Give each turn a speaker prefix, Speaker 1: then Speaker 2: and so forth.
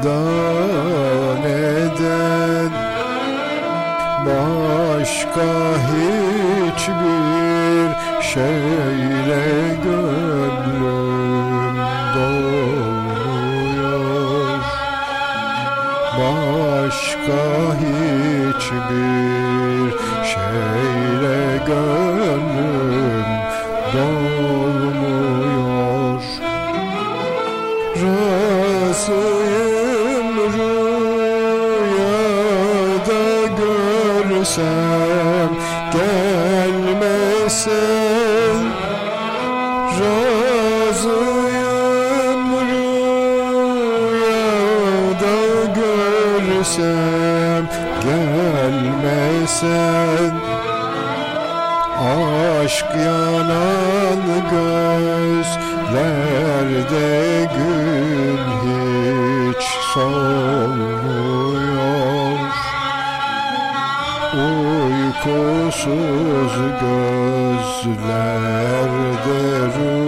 Speaker 1: figan eden Başka hiçbir şeyle gönlüm dolmuyor. Başka hiçbir şeyle gönlüm dolmuyor. Resul görsem gelmesen Razıyım rüyada görsem gelmesen Aşk yanan gözlerde Uykusuz gözlerde rüya